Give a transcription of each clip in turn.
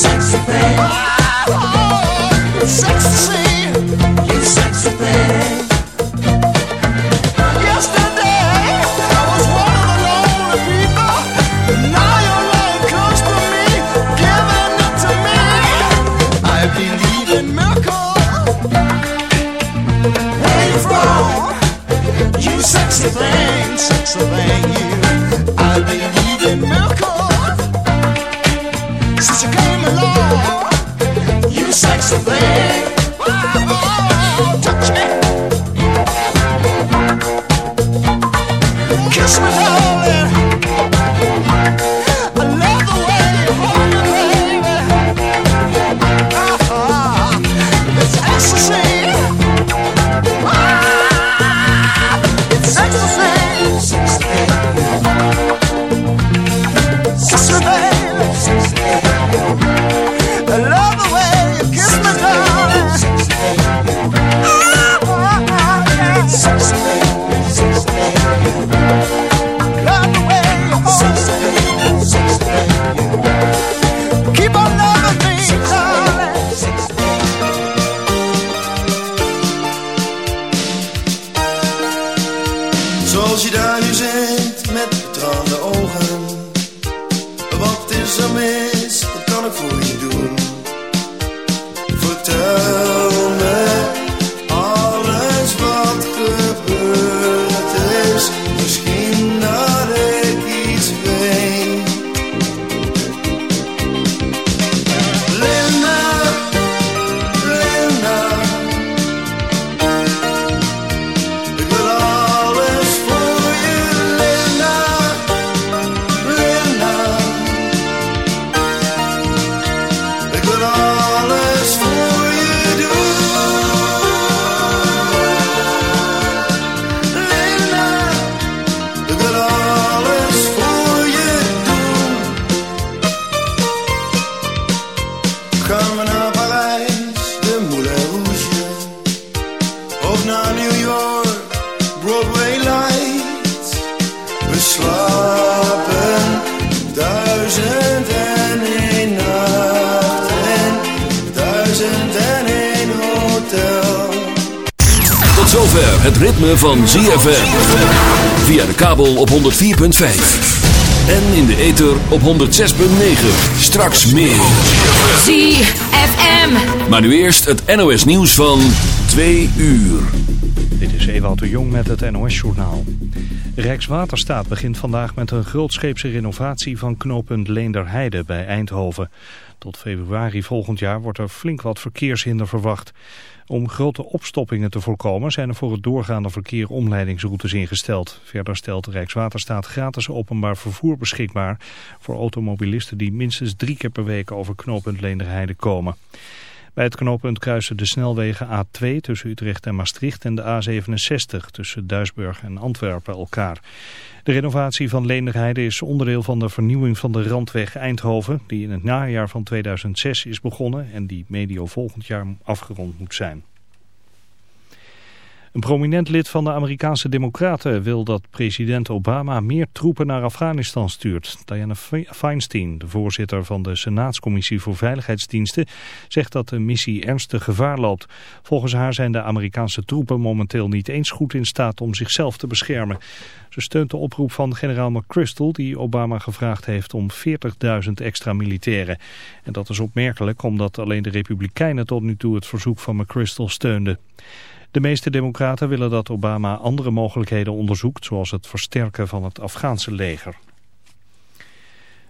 sexy thing. ZFM. Via de kabel op 104.5. En in de ether op 106.9. Straks meer. ZFM. Maar nu eerst het NOS nieuws van 2 uur. Dit is Ewout de Jong met het NOS journaal. Rijkswaterstaat begint vandaag met een grootscheepse renovatie van knooppunt Leenderheide bij Eindhoven. Tot februari volgend jaar wordt er flink wat verkeershinder verwacht. Om grote opstoppingen te voorkomen zijn er voor het doorgaande verkeer omleidingsroutes ingesteld. Verder stelt Rijkswaterstaat gratis openbaar vervoer beschikbaar voor automobilisten die minstens drie keer per week over knooppunt Leenderheide komen. Bij het knooppunt kruisen de snelwegen A2 tussen Utrecht en Maastricht en de A67 tussen Duisburg en Antwerpen elkaar. De renovatie van Leenderheide is onderdeel van de vernieuwing van de Randweg Eindhoven, die in het najaar van 2006 is begonnen en die medio volgend jaar afgerond moet zijn. Een prominent lid van de Amerikaanse Democraten wil dat president Obama meer troepen naar Afghanistan stuurt. Diana Feinstein, de voorzitter van de Senaatscommissie voor Veiligheidsdiensten, zegt dat de missie ernstig gevaar loopt. Volgens haar zijn de Amerikaanse troepen momenteel niet eens goed in staat om zichzelf te beschermen. Ze steunt de oproep van generaal McChrystal die Obama gevraagd heeft om 40.000 extra militairen. En dat is opmerkelijk omdat alleen de Republikeinen tot nu toe het verzoek van McChrystal steunden. De meeste democraten willen dat Obama andere mogelijkheden onderzoekt, zoals het versterken van het Afghaanse leger.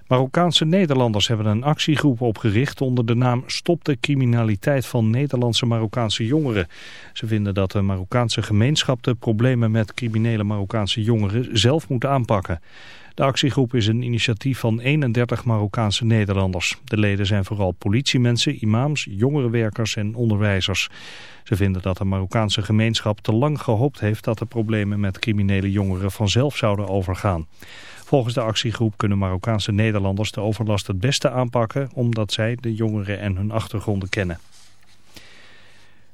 Marokkaanse Nederlanders hebben een actiegroep opgericht onder de naam Stop de criminaliteit van Nederlandse Marokkaanse jongeren. Ze vinden dat de Marokkaanse gemeenschap de problemen met criminele Marokkaanse jongeren zelf moet aanpakken. De actiegroep is een initiatief van 31 Marokkaanse Nederlanders. De leden zijn vooral politiemensen, imams, jongerenwerkers en onderwijzers. Ze vinden dat de Marokkaanse gemeenschap te lang gehoopt heeft dat de problemen met criminele jongeren vanzelf zouden overgaan. Volgens de actiegroep kunnen Marokkaanse Nederlanders de overlast het beste aanpakken omdat zij de jongeren en hun achtergronden kennen.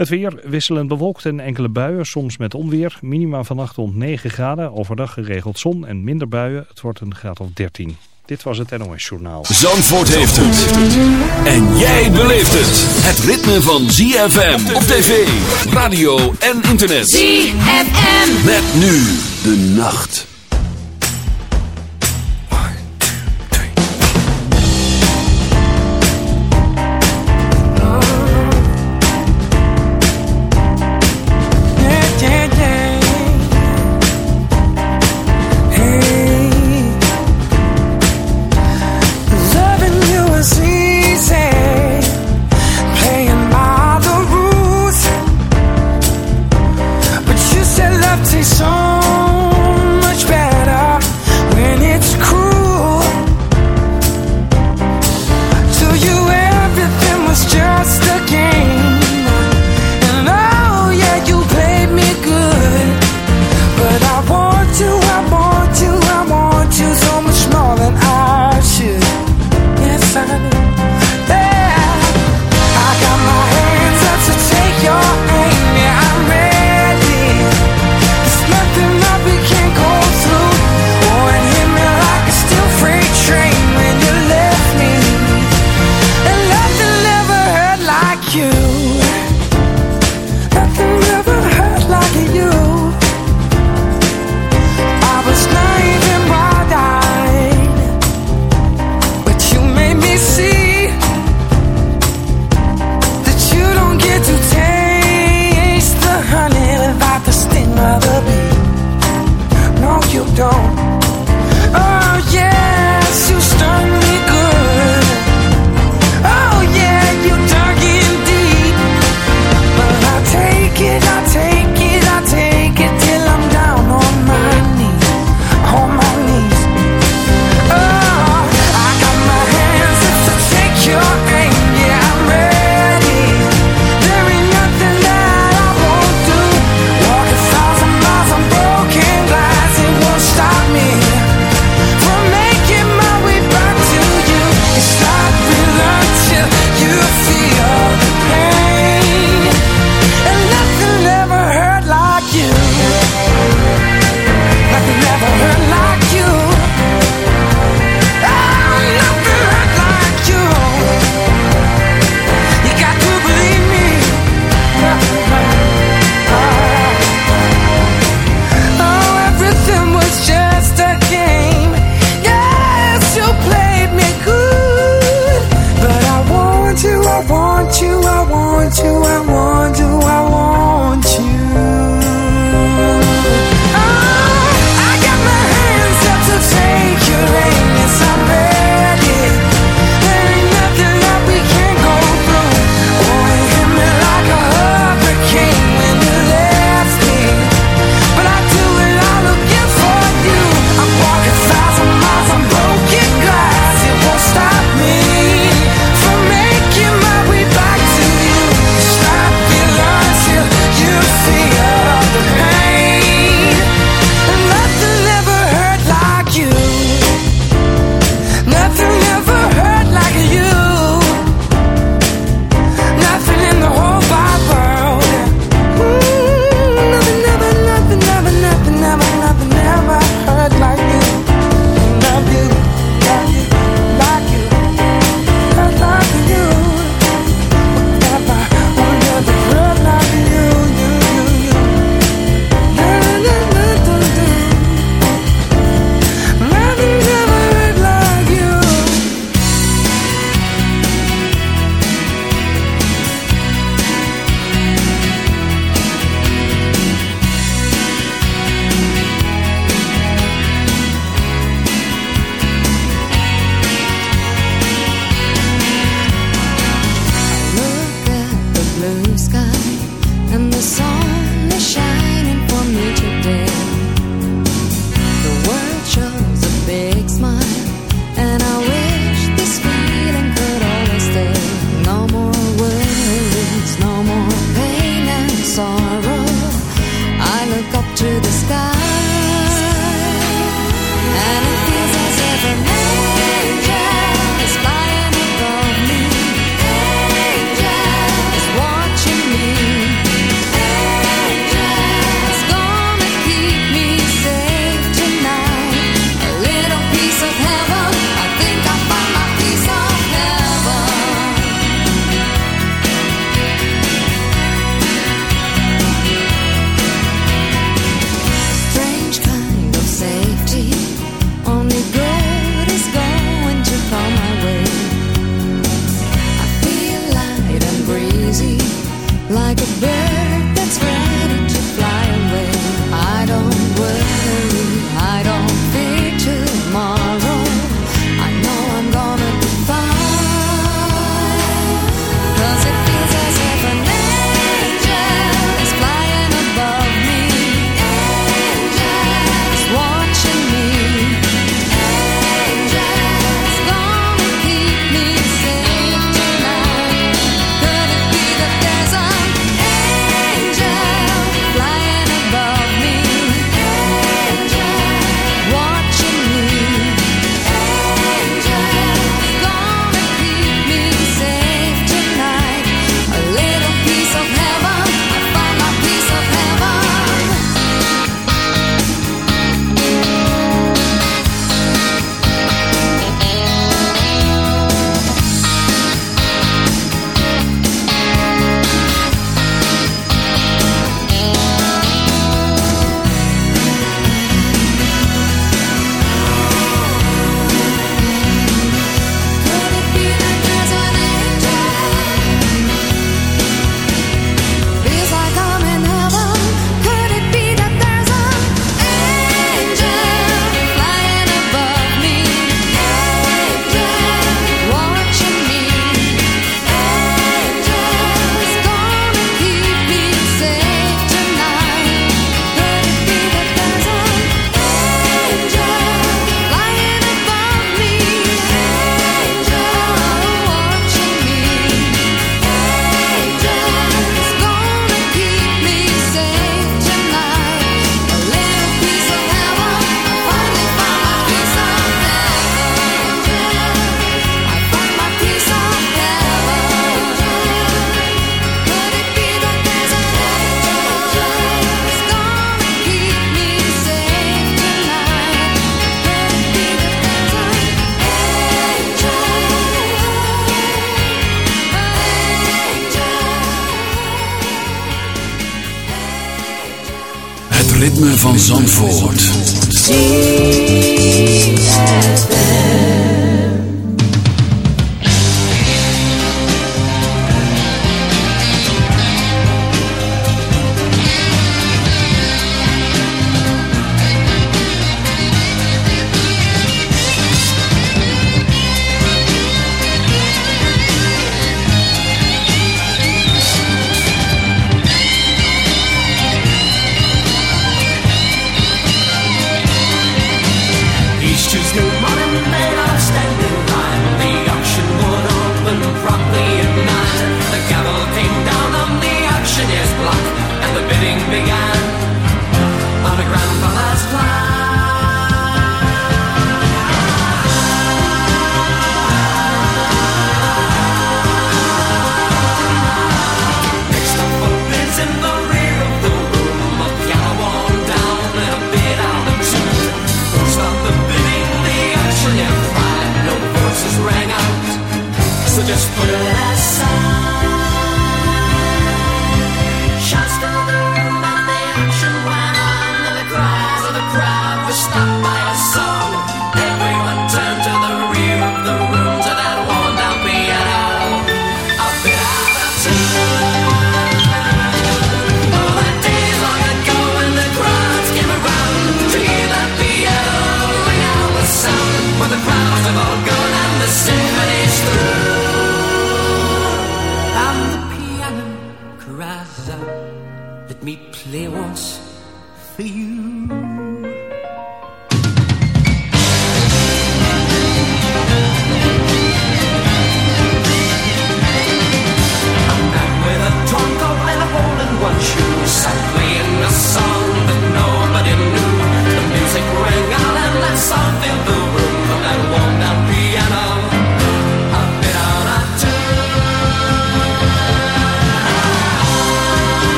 Het weer wisselend bewolkt en enkele buien, soms met onweer. Minima vannacht rond 9 graden, overdag geregeld zon en minder buien. Het wordt een graad of 13. Dit was het NOS Journaal. Zandvoort heeft het. En jij beleeft het. Het ritme van ZFM op tv, radio en internet. ZFM. Met nu de nacht.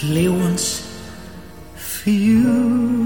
clear once for you.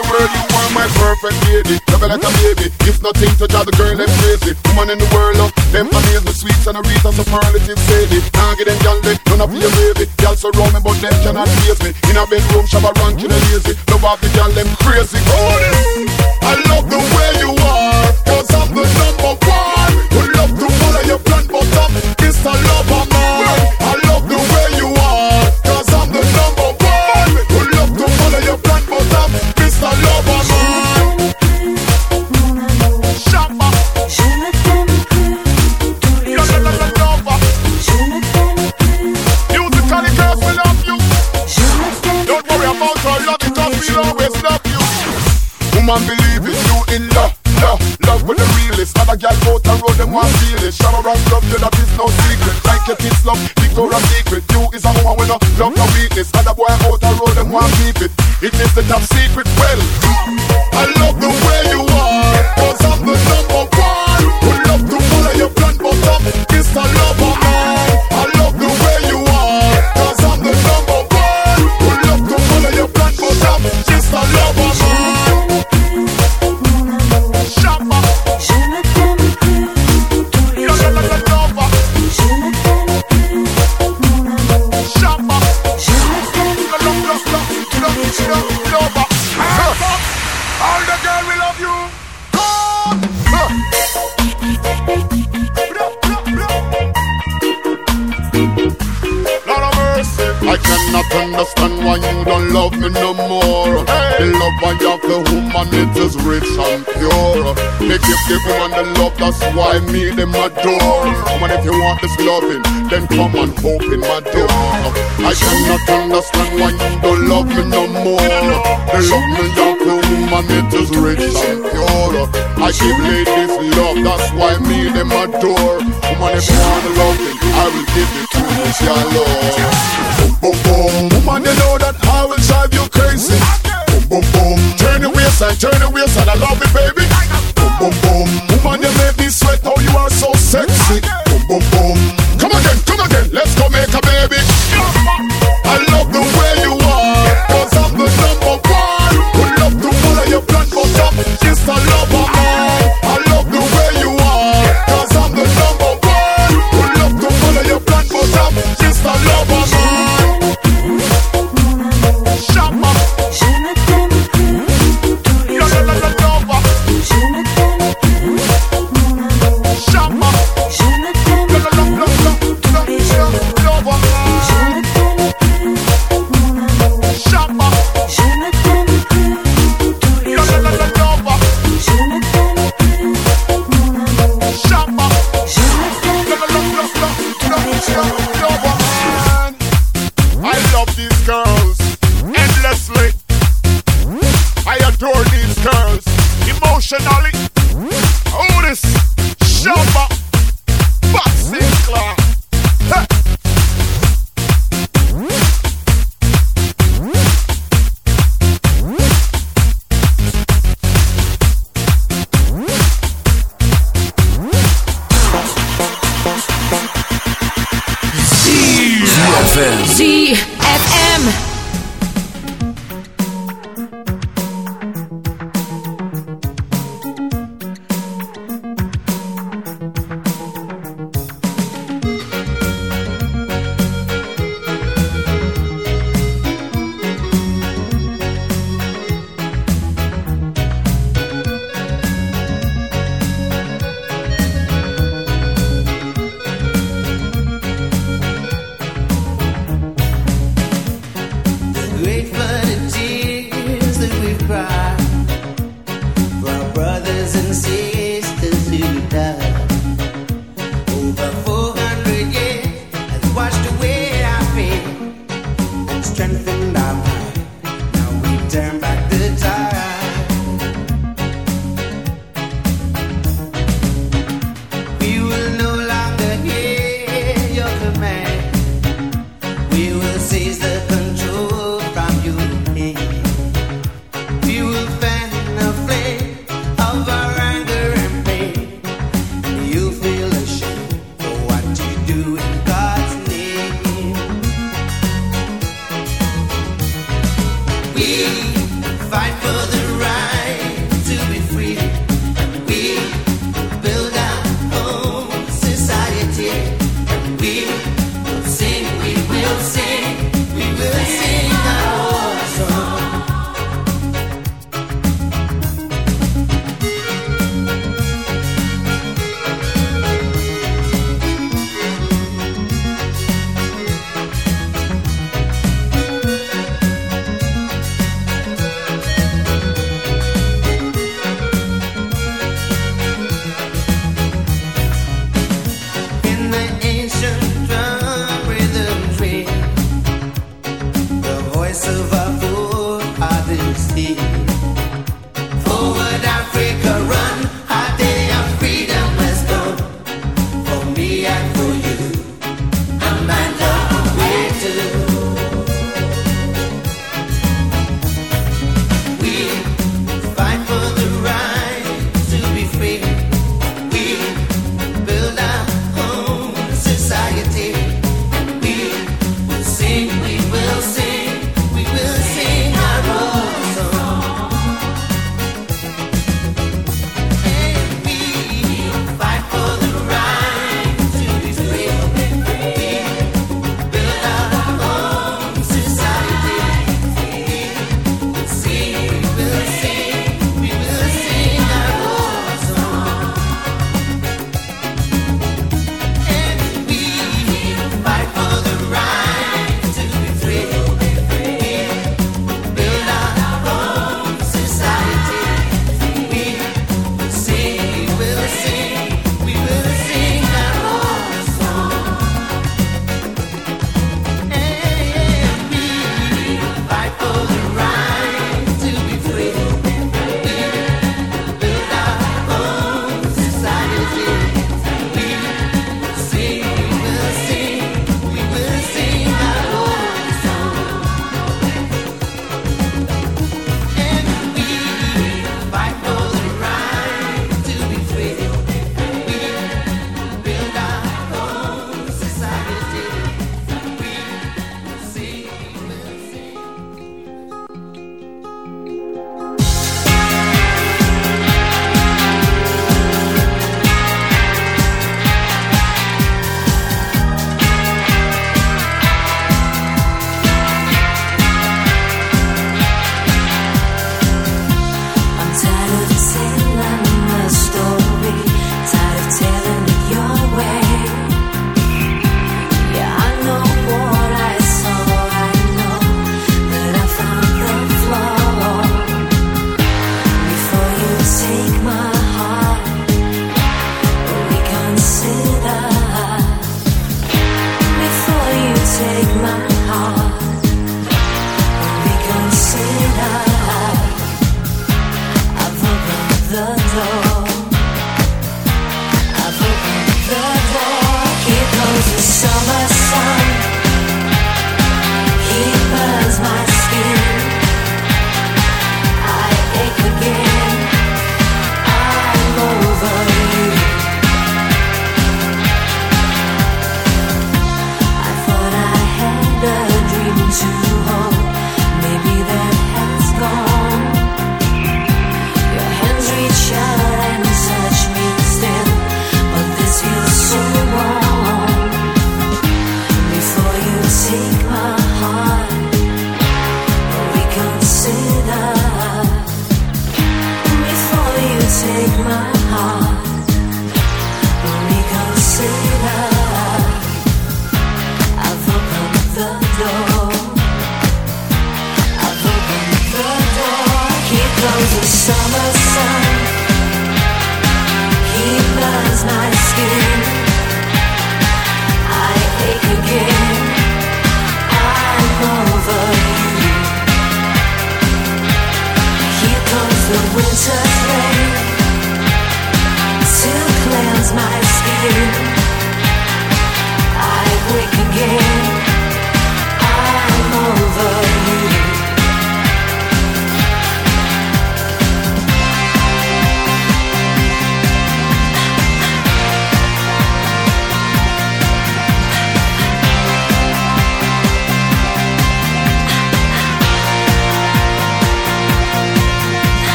different lady. Love like a baby. If nothing to drive the girl, them crazy. Woman in the world, love. Them amazed me sweet and a reach a superlative lady. Can't get them gal they none of your baby. Gal so me, but them cannot face me. In a bedroom, shabba rank, you know lazy. Love off the gal, them crazy. Oh, I love Woman, believe it, you in love, love, love with the realest. Other gal out the road, them want feel it. Shower and love you, that is no secret. Like your kids love, Victoria's Secret. You is a woman with no love, no weakness. Other boy out the road, them want keep it. It is the top secret. Well, why me them adore. Woman, if you want this loving, then come and open my door. I cannot understand why you don't love me no more. The love me have the woman, it is rich and pure. I give ladies love, that's why me them adore. Woman, if you want the loving, I will give it to you, your love. Boom, boom, boom. Woman, you know that I will drive you crazy. Boom, boom, boom. Turn your waistline, turn your waistline. I love it, girls endlessly. I adore these girls emotionally.